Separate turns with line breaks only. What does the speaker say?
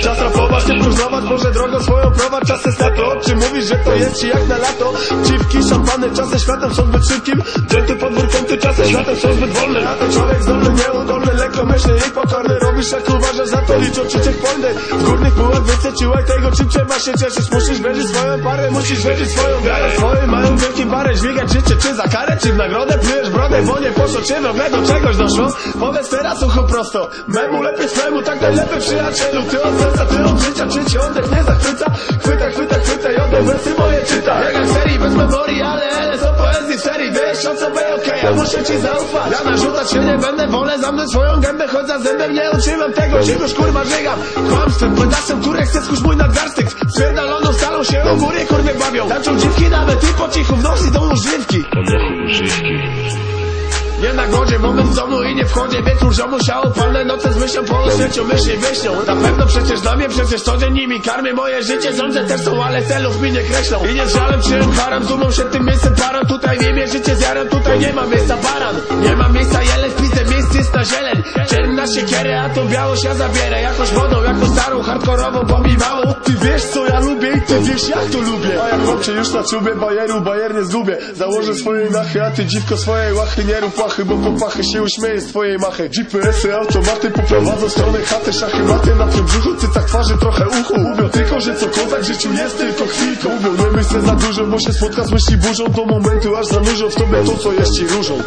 Czas rapować, tym kurzować, Boże drogo swoją prowadź Czasem na to, czy mówisz, że to jest ci jak na lato? Dziwki, szampany, czasem światem są zbyt szybkim. Dżenty podwórkiem, ty czasem światem są zbyt wolne. Na to człowiek zdolny, nieudolny, lekkomyślny i pokorny Robisz jak uważasz, za to liczą ci checkpointy W górnych półek wyceciłek tego, czym trzeba się cieszyć. Musisz wierzyć swoją parę, musisz wierzyć swoją wiarę. Swoje mają wielki parę, dźwigać życie, czy za karę, czy w nagrodę. Plujesz brodę, bo nie poszło, czy w ogóle do czegoś doszło? Powiedz teraz ucho prosto, memu lepiej swemu, tak najlepiej przyjacielu. Ty od serca, ty od życia, czy ci oddech nie zachwyca? Chwyta, chwyta, chwyta i oddech wersy moje czyta. Jak serii bez memorii, ale są poezji w serii. Wiesz o co ja muszę ci zaufać. Ja narzucać się nie będę, wolę zamknąć swoją gębę Choć za zębem nie utrzymam tego, czegoś kurwa żygam Kłamstwem, pedasem, kurę chcę skórz mój nadgarstek. Spierdaloną stalą się u góry kurwy bawią Tańczą dziwki, nawet ty po cichu w nocy idą żywki nie na godzie, moment z domu i nie wchodzę. Wieczór ziomu siało, palne noce z myślą Po świeciu myśli wyśnią Na pewno przecież dla mnie, przecież co dzień nimi karmię Moje życie sądzę też są, ale celów mi nie kreślą. I nie żalem przyjąłem haram, dumą się tym miejscem param. Tutaj nie mie życie z jarem, tutaj nie ma miejsca baran. Nie ma miejsca jeleń, wpisę miejsc jest na zieleń. Czerna siekierę, a tą białość ja zabierę Jakoś wodą, jako starą, hardkorową, pomimałą Ty wiesz co wiesz jak to lubię? A ja chłopcze już na czubie bajeru, bajer nie zgubię. Założę swoje nachy, a ty dziwko swojej łachy Nie rób pachy, bo po pachy się uśmieje z twojej machy. GPS-y, automaty poprowadzą stronę chaty Szachy maty na tym brzuchu, cycach twarzy trochę uchu. Mówią tylko, że cokolwiek w życiu jest tylko chwilką. Mówią nie myślę za dużo, bo się spotka z myśli burzą Do momentu aż zanurzą w tobie to co jest ci różą